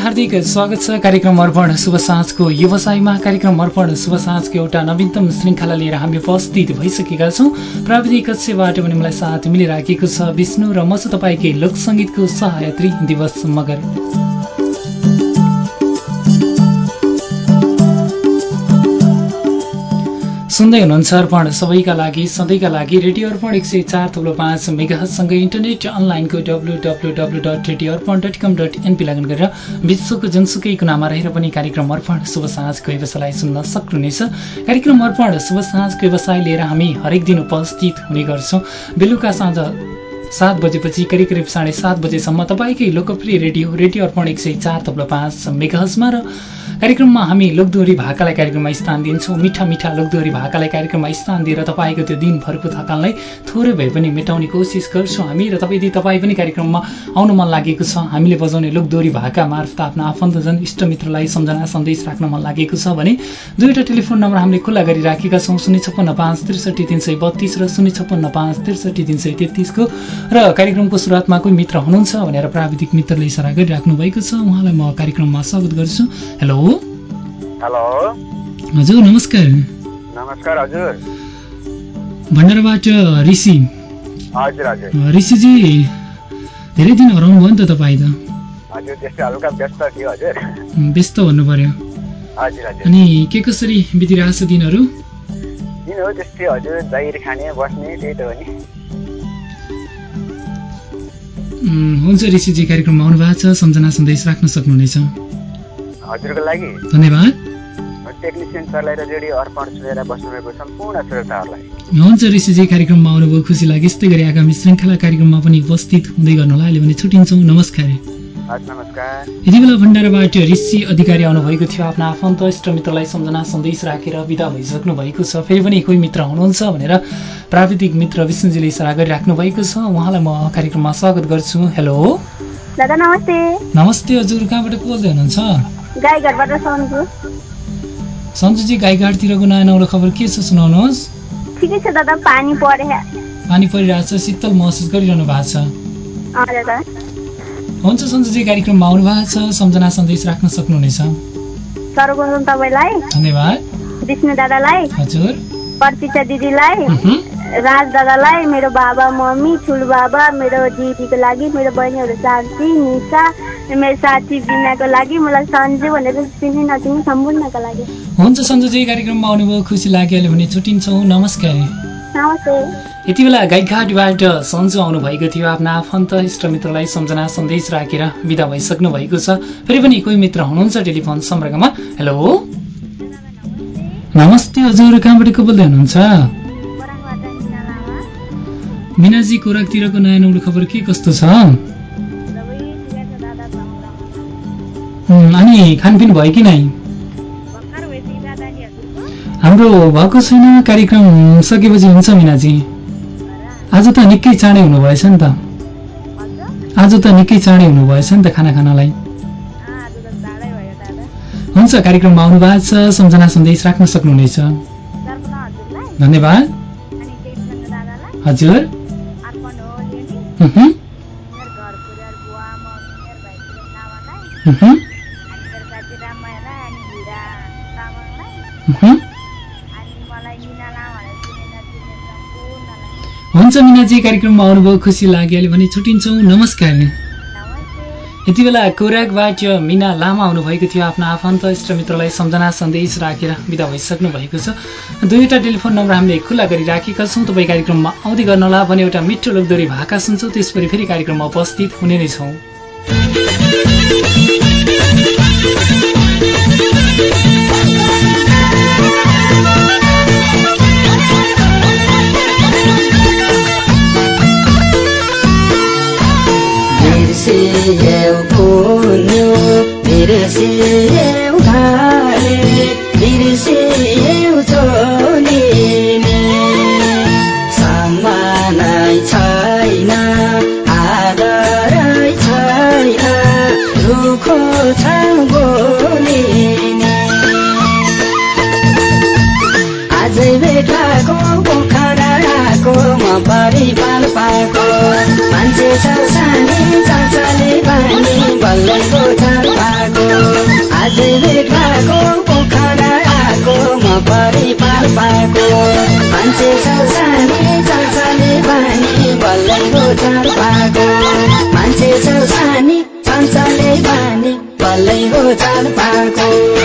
हार्दिक स्वागत छ कार्यक्रम अर्पण शुभ साँझको व्यवसायमा। कार्यक्रम अर्पण शुभ साँझको एउटा नवीनतम श्रृङ्खला लिएर हामी उपस्थित भइसकेका छौँ। प्राविधिक कक्षबाट पनि मलाई साथ मिलिराखेको छ विष्णु र म चाहिँ तपाईँकै लोकसङ्गीतको सहयात्री दिवस मगर। सुन्दै हुनुहुन्छ अर्पण। सबैका लागि सधैँका लागि रेडियो अर्पण एक सय चार थुप्रो पाँच मेगासँगै इन्टरनेट अनलाइनको W W W dot radio Arpan dot com dot NP log in गरेर विश्वको जुनसुकै कुनामा रहेर पनि कार्यक्रम अर्पण शुभ साँझको व्यवसायलाई सुन्न सक्नुहुनेछ। कार्यक्रम अर्पण शुभ साँझको व्यवसाय लिएर हामी हरेक दिन उपस्थित हुने गर्छौँ। बेलुका साँझ सात बजेपछि करिब करिब साढे सात बजेसम्म तपाईँकै लोकप्रिय रेडियो रेडियो अर्पण एक सय चार तब्लो पाँच मेघहजमा र कार्यक्रममा हामी लोकदोहोरी भाकालाई कार्यक्रममा स्थान दिन्छौँ। मिठा मिठा लोकदोहोरी भाकालाई कार्यक्रममा स्थान दिएर तपाईँको त्यो दिनभरको थकानलाई थोरै भए पनि मेटाउने कोसिस गर्छौँ हामी र तपाईँ यदि तपाईँ पनि कार्यक्रममा आउनु मन लागेको छ हामीले बजाउने लोकदोहोरी भाका मार्फत आफ्नो आफन्तजन इष्टमित्रलाई सम्झना सन्देश राख्न मन लागेको छ भने दुईवटा टेलिफोन नम्बर हामीले खुल्ला गरिराखेका छौँ शून्य छप्पन्न पाँच त्रिसठी तिन सय बत्तिस र शून्य छप्पन्न पाँच त्रिसठी तिन सय तेत्तिसको र कार्यक्रमको सुरुवातमा कोही मित्र हुनुहुन्छ भनेर प्राविधिक मित्रले इसारा गरिराख्नु भएको छ। उहाँलाई म कार्यक्रममा स्वागत गर्छु। हेलो। हेलो। हजुर नमस्कार। नमस्कार हजुर। भण्डाराबाट ऋषि। ऋषिजी धेरै दिन हराउनु भयो नि त तपाईँ त? व्यस्त भन्नु पर्यो अनि के कसरी बितिरहेको छ दिनहरू हुन्छ ऋषिजी कार्यक्रममा आउनु भएको छ। सम्झना सन्देश राख्न सक्नुहुनेछ। हजुरको लागि। धन्यवाद। टेक्निसियन सरलाई र रेडियो अर्पण सुनेर बस्नुभएको सम्पूर्ण श्रोताहरूलाई। हुन्छ ऋषिजी कार्यक्रममा आउनुभयो। खुसी लाग्यो। यस्तै गरी आगामी श्रृङ्खला कार्यक्रममा पनि उपस्थित हुँदै गर्नु होला अहिले भने छुट्टिन्छौँ। नमस्कार। यति बेला भण्डाराबाट ऋषि अधिकारी आउनुभएको थियो। आफ्नो आफन्त इष्टमित्रलाई सम्झना सन्देश राखेर विदा भइसक्नु भएको छ। फेरि पनि कोही मित्र हुनुहुन्छ भनेर प्राविधिक मित्र विष्णुजीले इसारा गरिराख्नु भएको छ। उहाँलाई म कार्यक्रममा स्वागत गर्छु। हेलो। दादा नमस्ते। नमस्ते हजुर कहाँबाट को बोल्दै हुनुहुन्छ? गाईघाटबाट सन्जु सन्जुजी गाईघाटतिरको नयाँ नौलो खबर के छ सुनाउनुहोस्। ठिकै छ दादा पानी परे पानी परिरहेको छ शीतल महसुस गरिरहनु भएको छ। हुन्छ सन्जुजी कार्यक्रममा आउनु भएको छ। सम्झना सन्देश राख्न सक्नुहुनेछ। सर्वप्रथम तपाईँलाई धन्यवाद। विष्णु दादालाई हजुर। प्रतीक्षा दिदीलाई। राज दादालाई मेरो बाबा मम्मी ठुलो बाबा मेरो दिदीको लागि मेरो बहिनीहरू शान्ति निशा मेरो साथी बिनाको लागि मलाई सन्जु भनेर चिन्ने नचिन्ने सम्पूर्णको लागि। हुन्छ सन्जुजी कार्यक्रममा आउनुभयो खुसी लाग्यो भने छुट्टिन्छौँ। नमस्कार। यति बेला गाईघाटबाट सन्जु आउनुभएको थियो। आफ्ना आफन्त इष्टमित्रलाई सम्झना सन्देश राखेर विदा भइसक्नु भएको छ। फेरि पनि कोही मित्र हुनुहुन्छ टेलिफोन सम्पर्कमा? हेलो? नमस्ते हजुर कहाँबाट को बोल्दै हुनुहुन्छ? मिनाजी कोराकतिरको नयाँ नौलो खबर के कस्तो छ? अनि खानपिन भयो कि नै? हाम्रो भएको छैन कार्यक्रम सकेपछि हुन्छ मिनाजी। आज त निकै चाँडै हुनुभएछ नि त। आज त निकै चाँडै हुनुभएछ नि त खाना खानलाई। हुन्छ कार्यक्रममा आउनु भएको छ सम्झना सन्देश राख्न सक्नुहुनेछ। धन्यवाद। हजुर। हुन्छ मिनाजी कार्यक्रममा आउनुभयो खुसी लाग्यो अहिले भने छुट्टिन्छौँ। नमस्कार। यति बेला कोराकबाट मिना लामा आउनुभएको थियो। आफ्नो आफन्त इष्टमित्रलाई सम्झना सन्देश राखेर विदा भइसक्नु भएको छ। दुईवटा टेलिफोन नम्बर हामीले खुल्ला गरिराखेका छौँ। तपाईँ कार्यक्रममा आउँदै गर्नला भने एउटा मिठो लोकदोरी भाका सुन्छौँ। त्यसपछि फेरि कार्यक्रममा उपस्थित हुने नै छौँ। बिर्सियौ पुन्यो बिर्सियौ घाले मान्छे संसारी संसारी बानी हो चाड पाएको मान्छे बानी बल्लैको पाएको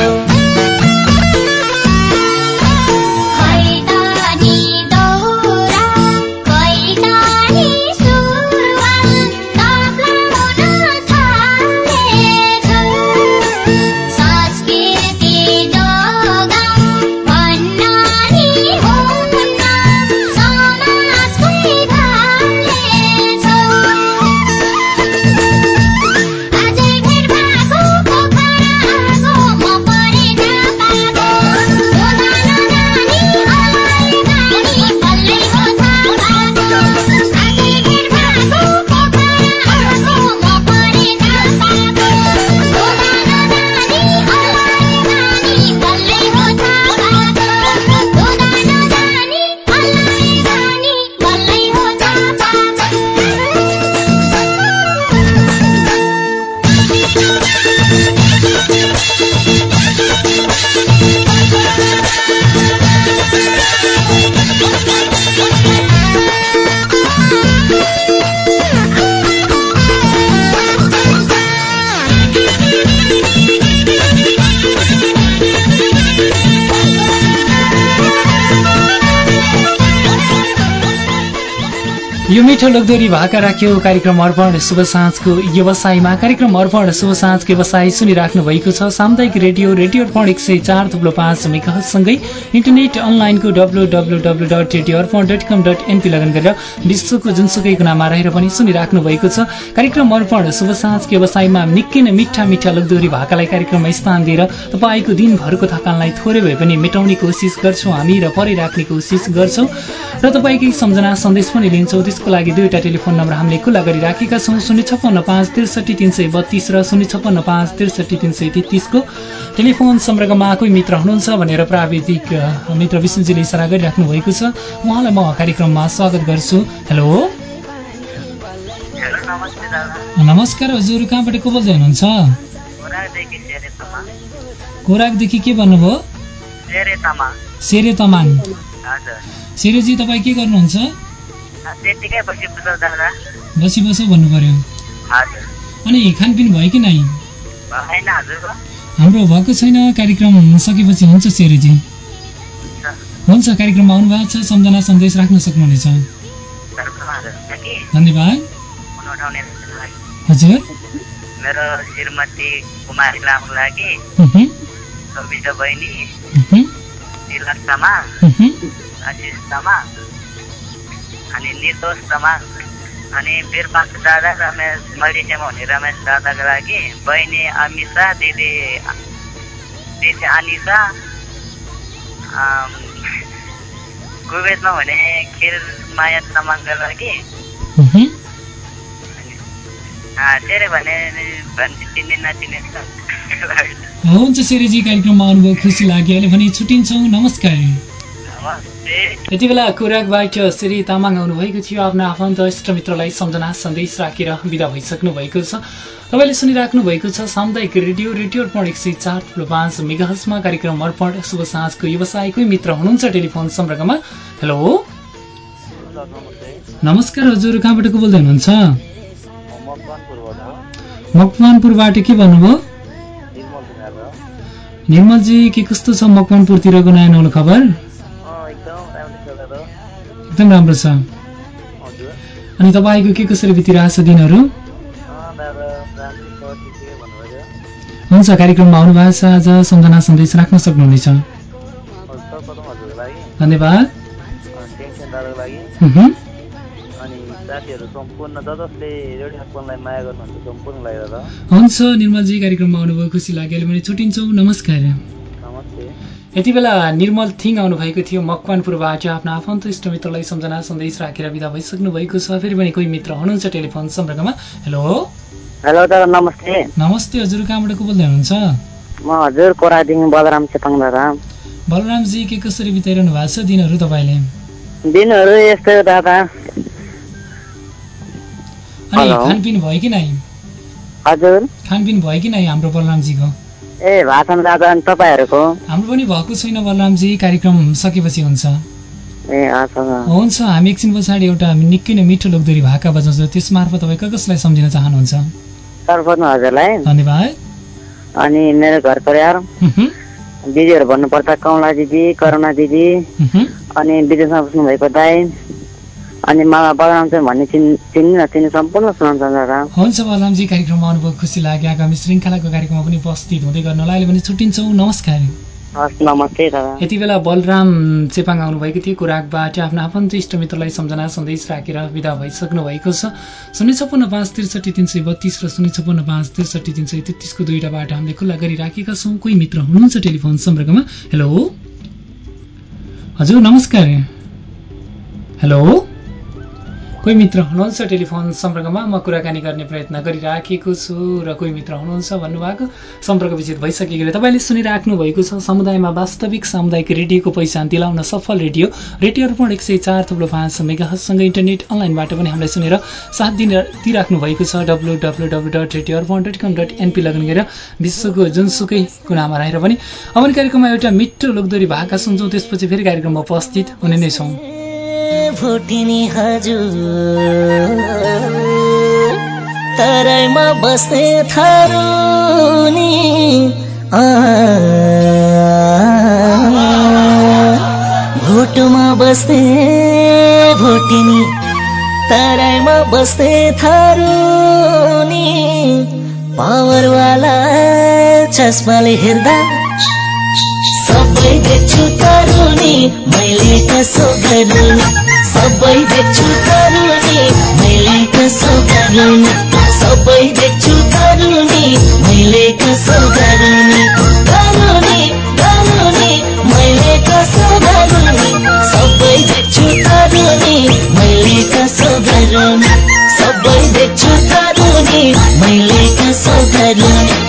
यो मिठो लोकदोरी भाका राख्यो। कार्यक्रम अर्पण शुभ साँझको व्यवसायमा कार्यक्रम अर्पण शुभ साँझको व्यवसाय सुनिराख्नु भएको छ। सामुदायिक रेडियो रेडियो अर्पण एक सय चार थुप्रो पाँच मेगासँगै इन्टरनेट अनलाइनको W W W dot radio Arpan dot com dot NP log in गरेर विश्वको जुनसुकै कुनामा रहेर पनि सुनिराख्नु भएको छ। कार्यक्रम अर्पण शुभ साँझको व्यवसायमा निकै नै मिठा मिठा लोकदोरी भाकालाई कार्यक्रममा स्थान दिएर तपाईँको दिनभरको थकानलाई थोरै भए पनि मेटाउने कोसिस गर्छौँ। हामी र परै राख्ने कोसिस गर्छौँ। र तपाईँकै सम्झना सन्देश पनि लिन्छौँ। त्यसको लागि दुईवटा टेलिफोन नम्बर हामीले खुल्ला गरिराखेका छौँ। शून्य छप्पन्न पाँच त्रिसठी तिन सय बत्तिस र शून्य छप्पन्न पाँच त्रिसठी तिन सय तेत्तिसको टेलिफोन सम्पर्कमा कोही मित्र हुनुहुन्छ भनेर प्राविधिक मित्र विष्णुजीले इसारा गरिराख्नु भएको छ। उहाँलाई म कार्यक्रममा स्वागत गर्छु। हेलो। नमस्कार हजुर कहाँबाट को बोल्दै हुनुहुन्छ? खोराकदेखि के भन्नुभयो? सेरे तमा सेरे तमाङ सेरेजी तपाईँ के गर्नुहुन्छ? त्यतिकै बसी पुग्छ दादा बसी बसो भन्नु पर्यो। अनि खानपिन भयो कि नै हाम्रो भएको छैन कार्यक्रम सकेपछि हुन्छ सेरेजी हुन्छ कार्यक्रममा आउनु भएको छ सम्झना सन्देश राख्न सक्नुहुनेछ। धन्यवाद। हजुर। मेरो श्रीमती कुमारी लामको लागि सबिता बहिनी। आशिष तामाङ अनि निर्दोष तामाङ अनि वीरपास दादा रमेश मरिसेमा हुने रमेश दादाको लागि बहिनी अमिषा दिदी दिदी अनिसा कुवेतमा हुने खिर माया तामाङको लागि। धेरै भने चिन्ने नचिन्ने हुन्छ सेरेजी कार्यक्रममा आउनुभयो खुसी लाग्यो। अहिले भने छुट्टिन्छौँ। नमस्कार। यति बेला कोराकबाट श्री तामाङ आउनुभएको थियो। आफ्नो आफन्त इष्टमित्रलाई सम्झना सन्देश राखेर विदा भइसक्नु भएको छ। तपाईँले सुनिराख्नु भएको छ सामुदायिक रेडियो रेडियो अर्पण एक सय चार ठुलो पाँच मेगाहसमा कार्यक्रम अर्पण शुभ साँझको व्यवसायकै मित्र हुनुहुन्छ टेलिफोन सम्पर्कमा। हेलो? नमस्कार हजुर कहाँबाट को बोल्दै हुनुहुन्छ? मकवानपुरबाट के भन्नुभयो? निर्मलजी के कस्तो छ मकवानपुरतिरको नयाँ नौलो खबर? एकदम राम्रो छ। अनि तपाईँको के कसरी बितिरहेछ दिनहरू? हुन्छ कार्यक्रममा आउनु भएको छ आज सम्झना सन्देश राख्न सक्नुहुनेछ। धन्यवाद। हुन्छ निर्मलजी कार्यक्रममा आउनुभयो खुसी लाग्यो। अहिले भने छुट्टिन्छौँ। नमस्कार। यति बेला निर्मल थिङ आउनुभएको थियो। मकवानपुरबाट आफ्नो आफन्त इष्टमित्रलाई सम्झना सन्देश राखेर विदा भइसक्नु भएको छ। फेरि पनि कोही मित्र हुनुहुन्छ टेलिफोन सम्पर्कमा? हेलो? हेलो दादा नमस्ते। नमस्ते हजुर कहाँबाट को बोल्दै हुनुहुन्छ? म हजुर कोरादेखि बलराम चेपाङ दादा। बलरामजी के कसरी बिताइरहनु भएको छ दिनहरू तपाईँले? दिनहरू यस्तै दादा। अनि। खानपिन भयो कि नै हजुर। खानपिन भयो कि नै हाम्रो बलरामजीको? ए भाषण दादा अनि तपाईँहरूको? हाम्रो पनि भएको छैन बलरामजी कार्यक्रम सकेपछि हुन्छ। ए हुन्छ हामी एकछिन पछाडि एउटा निकै नै मिठो लोकदोरी भाका बजाउँछौँ। त्यस मार्फत तपाईँ कसलाई सम्झिन चाहनुहुन्छ? सर्वप्रथम हजुरलाई। धन्यवाद। अनि मेरो घर परिवार। दिदीहरू भन्नुपर्दा कमला दिदी करुणा दिदी। अनि विदेशमा बस्नुभएको दाई। अनि मामा बलराम चाहिँ भन्ने चिन् चिन्ने नचिन्ने सम्पूर्ण सुनाउँछ हुन्छ बलरामजी कार्यक्रममा अनुभव खुसी लाग्यो। आगामी श्रृङ्खलाको कार्यक्रममा पनि उपस्थित हुँदै गर्नलाई अहिले भने छुट्टिन्छौँ। नमस्कार। यति बेला बलराम चेपाङ आउनुभएको थियो कुराकबाट आफ्नो आफन्त इष्टमित्रलाई सम्झना सन्देश राखेर विदा भइसक्नु भएको छ। शून्य छप्पन्न पाँच त्रिसठी तिन सय बत्तिस र शून्य छप्पन्न पाँच त्रिसठी तिन सय तेत्तिसको दुईवटा बाटो हामीले खुल्ला गरिराखेका छौँ। कोही मित्र हुनुहुन्छ टेलिफोन सम्पर्कमा? हेलो? हजुर नमस्कार। हेलो? कोही मित्र हुनुहुन्छ टेलिफोन सम्पर्कमा? म कुराकानी गर्ने प्रयत्न गरिराखेको छु र कोही मित्र हुनुहुन्छ भन्नुभएको। सम्पर्क विच्छेद भइसकेको तपाईँले सुनिराख्नु भएको छ समुदायमा वास्तविक सामुदायिक रेडियोको पहिचान दिलाउन सफल रेडियो। रेडियो अर्पण एक सय चार थप्लो पाँच मेगासँगै इन्टरनेट अनलाइनबाट पनि हामीलाई सुनेर साथ दिन दिइराख्नु भएको छ। W W W dot radio Arpan dot com dot NP log in गरेर विश्वको जुनसुकै कुनामा रहेर पनि अब कार्यक्रममा एउटा मिठो लोकदोरी भाका सुन्छौँ। त्यसपछि फेरि कार्यक्रममा उपस्थित हुने नै छौँ। भोटिनी हजुर। तराईमा बस्ने थारुनी भोटमा बस्ने भोटिनी तराईमा बस्ने थारुनी पावरवाला चस्माले हेर्दा सबै देख्छु तरुनी मैले कसो गरुनी सबै देख्छु तरुनी मैले कसो गरुनी सबै देख्छु तरुनी मैले कसो गरुनी गरुनी गरुनी मैले कसो गरुनी सबै देख्छु तरुनी मैले कसो गरुनी सबै देख्छु तरुनी मैले कसो गरुनी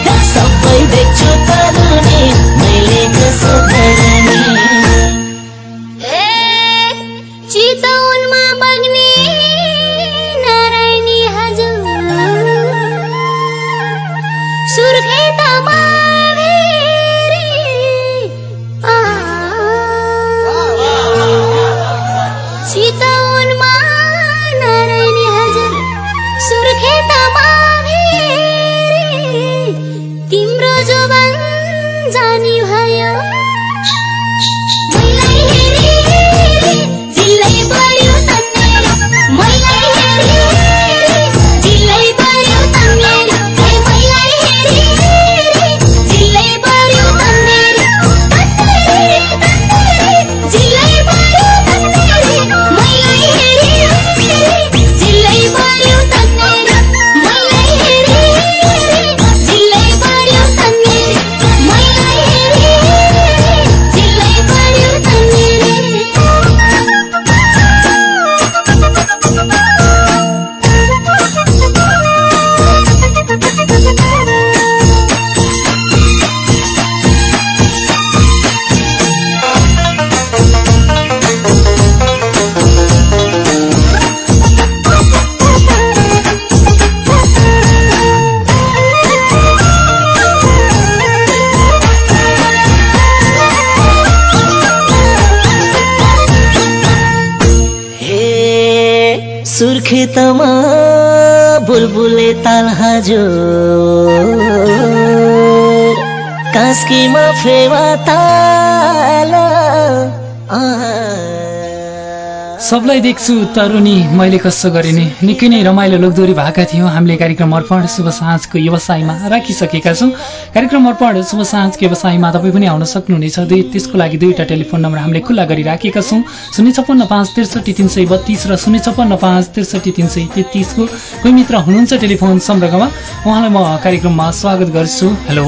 सुर्खेतमा बुलबुले ताल हजुर कास्कीमा फेवा ताल सबलाई देख्छु तरुणी मैले कसो गरिने? निकै नै रमाइलो लोकदोरी भएका थियौँ। हामीले कार्यक्रम अर्पण शुभ साँझको व्यवसायमा राखिसकेका छौँ। कार्यक्रम अर्पण शुभ साँझको व्यवसायमा तपाईँ पनि आउन सक्नुहुनेछ। दुई त्यसको लागि दुईवटा टेलिफोन नम्बर हामीले खुल्ला गरिराखेका छौँ। शून्य छप्पन्न पाँच त्रिसठी तिन सय बत्तिस र शून्य छप्पन्न पाँच त्रिसठी तिन सय तेत्तिसको कोही मित्र हुनुहुन्छ टेलिफोन सम्पर्कमा? उहाँलाई म कार्यक्रममा स्वागत गर्छु। हेलो?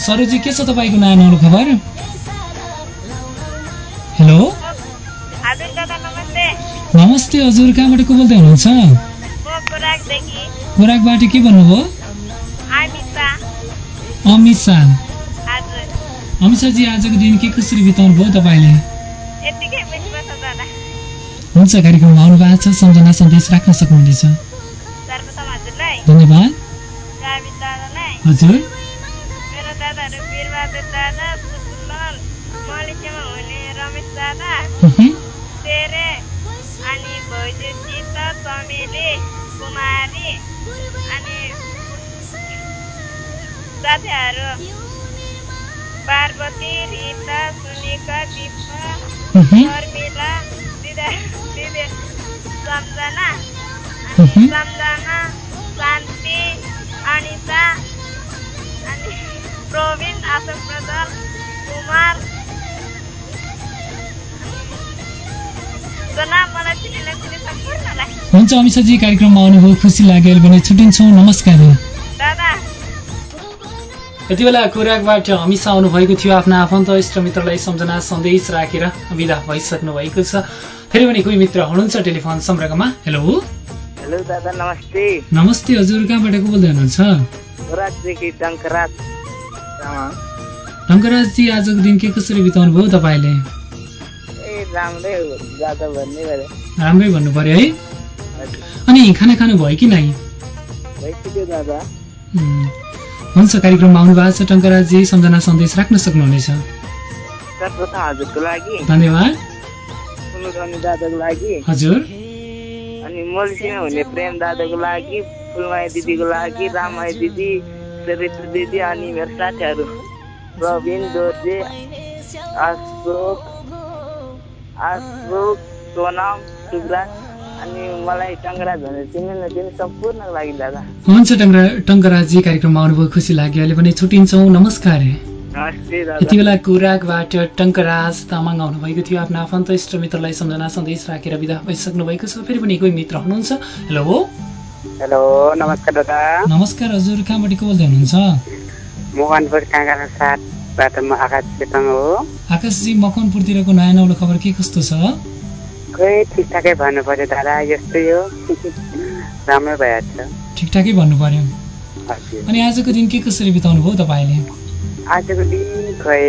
सरोजी के छ तपाईँको नानीहरू खबर हेलो। नमस्ते। हजुर। कहाँबाट को बोल्दै हुनुहुन्छ? खोराकबाट के भन्नुभयो? अमित शाह अमित शाहजी आजको दिन के कसरी बिताउनु भयो तपाईँले हुन्छ कार्यक्रममा आउनु भएको छ। सम्झना सन्देश राख्न सक्नुहुनेछ। धन्यवाद। हजुर मेरो दादाहरू वीरबहादुर दादा पुतुल मल्सीमा हुने उहुँ, तेरे अनि भोइजे सीता चमेली कुमारी अनि साथीहरू। पार्वती रिता सुनिका दिपा शर्मिला सम्झना। सम्झना शान्ति अनिता अनि प्रवीण अशोक कुमार हुन्छ अमिषाजी कार्यक्रममा आउनुभयो खुसी लाग्यो। अहिले भने छुट्टिन्छौँ। नमस्कार। दादा। यति बेला कोराकबाट हमेसा आउनुभएको थियो। आफ्ना आफन्त इष्टमित्रलाई सम्झना सन्देश राखेर विदा भइसक्नु भएको छ। फेरि पनि कोही मित्र हुनुहुन्छ टेलिफोन सम्पर्कमा? हेलो। हेलो दादा नमस्ते। नमस्ते हजुर। कहाँबाट को बोल्दै हुनुहुन्छ? टङ्कराजजी आजको दिन के कसरी बिताउनु भयो तपाईँले? राम्रै भन्ने पर्यो है। अनि खाना खानु भयो कि नै हुन्छ कार्यक्रममा आउनु भएको छ टङ्कराजजी सम्झना सन्देश राख्न सक्नुहुनेछ। धन्यवाद। हजुर। अनि मल्सीमा हुने प्रेम दादाको लागि फुलमाया दिदीको लागि रामाया दिदी सरिता दिदी अनि मेरो साथीहरू प्रवीण दोर्जे अशोक अशोक सोनम सुब्राज अनि मलाई टङ्गराज भनेर चिन्ने नचिने सम्पूर्णको लागि दादा। हुन्छ टङ्करा टङ्कराजजी कार्यक्रममा आउनुभयो खुसी लाग्यो। अहिले भने छुट्टिन्छौँ। नमस्कार। यति बेला कुराकबाट टङ्कराज तामाङ आउनुभएको थियो। आफ्नो आफन्त इष्ट मित्रलाई सम्झना सन्देश राखेर विदा भइसक्नु भएको छ। फेरि पनि कोही मित्र हुनुहुन्छ? हेलो? हेलो नमस्कार दादा। नमस्कार हजुर। कहाँबाट को बोल्दै हुनुहुन्छ मोहनपुर साथबाट म आकाश चेतन हो। आकाशजी मकनपुरतिरको नयाँ नौलो खबर के कस्तो छ? खै ठिकठाकै भन्नु पर्यो दादा यस्तै हो। राम्रो भइहाल्छ। ठिकठाकै भन्नु पर्यो अनि आजको दिन के कसरी बिताउनु भयो तपाईँले? आजको दिन खै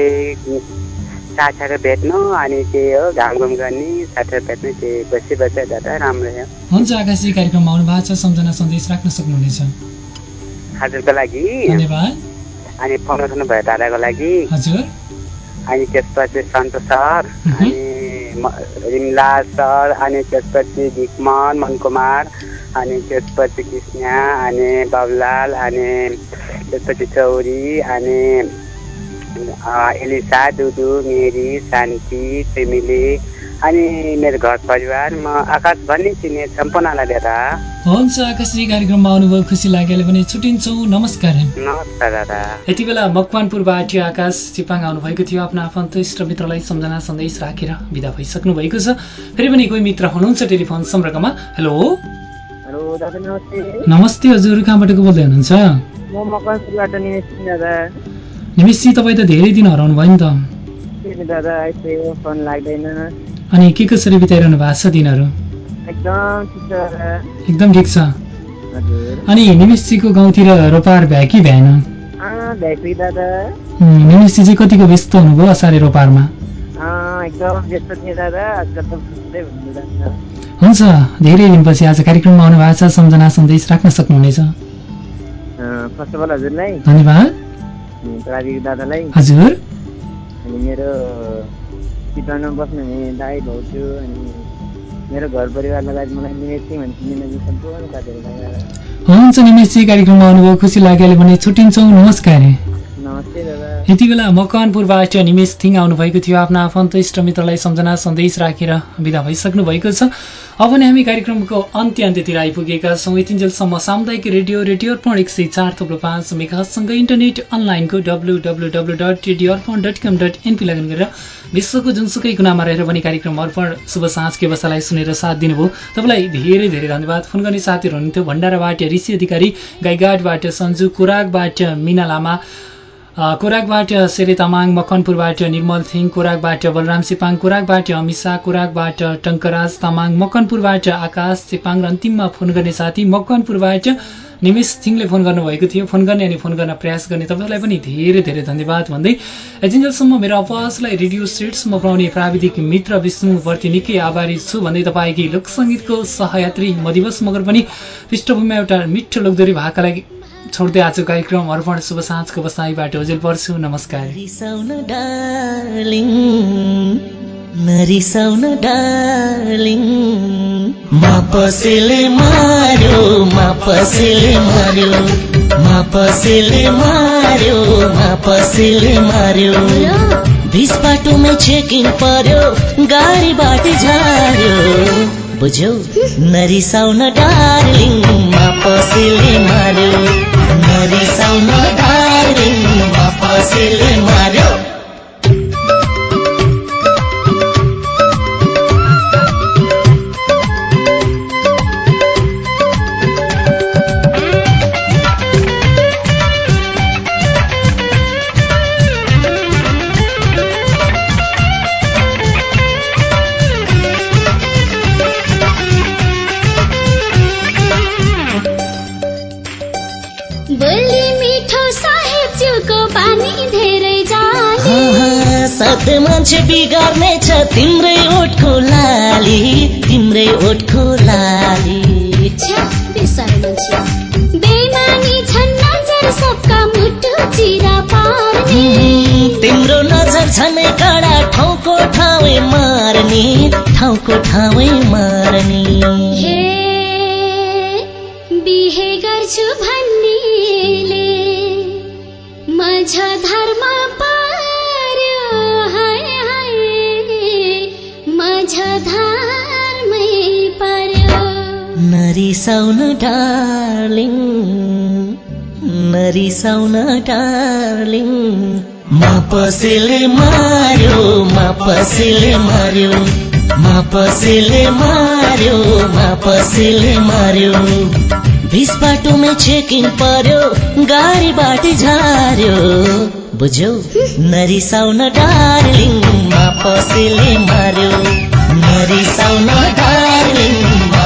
साथीहरू भेट्नु अनि त्यही हो घाम घुम गर्ने साथीहरू भेट्नु त्यही बसी बसी दादा राम्रो हो। हुन्छ आकाशजी कार्यक्रममा आउनु भएको छ सम्झना सन्देश राख्न सक्नुहुनेछ। हजुरको लागि। धन्यवाद। अनि फोन उठाउनु भयो दादाको लागि अनि त्यसपछि सन्तोष सर। अनि रिमला सर अनि त्यसपछि भिकमन मनकुमार अनि त्यसपछि कृष्ण अनि बाबुलाल अनि त्यसपछि चौरी अनि एलिसा दुदु मेरी शान्ति फेमिली अनि मेरो घर परिवार म आकाश भन्ने चिने सम्पूर्णलाई दिएर हुन्छ आकाशजी कार्यक्रममा आउनुभयो खुसी लाग्यो अहिले भने छुट्टिन्छौँ नमस्कार। नमस्कार दादा। यति बेला मकवानपुरबाट आकाश चिपाङ आउनुभएको थियो। आफ्नो आफन्त इष्ट मित्रलाई सम्झना सन्देश राखेर विदा भइसक्नु भएको छ। फेरि पनि कोही मित्र हुनुहुन्छ टेलिफोन सम्पर्कमा? हेलो? हेलो दादा नमस्ते। नमस्ते हजुर। कहाँबाट बोल्दै हुनुहुन्छ? म मकवानपुरबाट निमेश दादा। निमेशजी तपाईँ त धेरै दिन हराउनु भयो नि त। अनि के कसरी बिताइरहनु भएको छ दिनहरू? एकदम ठिक छ। अनि निमेशजीको गाउँतिर रोपार भ्या कि भ्याएन? उम्, निमेशजी चाहिँ कतिको व्यस्त हुनुभयो असारे रोपारमा? हुन्छ धेरै दिनपछि आज कार्यक्रममा आउनु भएको छ। सम्झना सन्देश राख्न सक्नुहुनेछ। धन्यवाद। हजुर। अनि मेरो चितवनमा दाई भाउजू अनि मेरो घर परिवार लगायत मलाई निमेश चिन्ने नजिक सम्पूर्ण साथीहरूलाई हुन्छ निमेशजी कार्यक्रममा आउनुभयो। खुसी लाग्यो भने छुट्टिन्छौँ। नमस्कार। यति बेला मकवानपुरबाट निमेश थिङ आउनुभएको थियो। आफ्ना आफन्त इष्ट मित्रलाई सम्झना सन्देश राखेर विदा भइसक्नु भएको छ। अब नै हामी कार्यक्रमको अन्त्य अन्त्यतिर आइपुगेका छौँ। यतिन्जेलसम्म सामुदायिक रेडियो रेडियो अर्पण एक सय चार थुप्रो पाँच मेगासँगै इन्टरनेट अनलाइनको W W W dot radio Arpan dot com dot NP log in गरेर विश्वको जुनसुकै कुनामा रहेर पनि कार्यक्रम अर्पण शुभ साँझको बसालाई सुनेर साथ दिनुभयो। तपाईँलाई धेरै धेरै धन्यवाद। फोन गर्ने साथीहरू हुनुहुन्थ्यो। भण्डाराबाट ऋषि अधिकारी गाईघाटबाट सन्जु कुराकबाट मिना लामा कोराकबाट सेरे तामाङ मकनपुरबाट निर्मल थिङ कोराकबाट बलराम सिपाङ कोराकबाट अमिषा कोराकबाट टङ्कराज तामाङ मकनपुरबाट आकाश सिपाङ र अन्तिममा फोन गर्ने साथी मकनपुरबाट निमेश थिङले फोन गर्नुभएको थियो। फोन गर्ने अनि फोन गर्न प्रयास गर्ने तपाईँलाई पनि धेरै धेरै धन्यवाद भन्दै एजेन्जेलसम्म मेरो आवाजलाई रेडियो सेट्समा पुऱ्याउने प्राविधिक मित्र विष्णुप्रति निकै आभारी छु भन्दै तपाईँकी लोकसङ्गीतको सहयात्री म दिवस मगर पनि पृष्ठभूमिमा एउटा मिठो लोकदोरी भाकालाई छोड्दै आज कार्यक्रम अर्पण शुभ साँझको बसाइबाट ओजेल पर्छु। नमस्कार। नरिसाउन डार्लिङ नरिसाउन डार्लिङ। मा पसेले मार्यो मा पसेले मार्यो। मा पसेले मार्यो मा पसेले मार्यो। बिस बाटोमै चेकिङ पर्यो गाडीबाट झार्यो। बुझ्यौ? नरिसाउन डार्लिङ मा पसेले मार्यो। नरिसाउन डार्लिङ मा पसेले मार्यो। सधैँ मान्छे बिगार्ने छ तिम्रै ओठको लाली तिम्रै ओठको लाली। बेमानी छन् नजर सबका मुटु चिरा पार्ने। हम्म, तिम्रो नजर झनै कडा ठाउँको ठाउँ मार्ने ठाउँको ठाउँ मार्ने। हे बिहे गर्छु भन्नेले माझ नरिसाउन डार्लिङ नरिसाउन डार्लिङ। मा पसेले मार्यो मा पसेले मार्यो। मा पसेले मार्यो मा पसेले मार्यो। बिस बाटोमै चेकिङ पर्यो गाडीबाट झार्यो। बुझ्यौ नरिसाउन डार्लिङ मा पसेले मार्यो। नरिसाउन डार्लिङ मा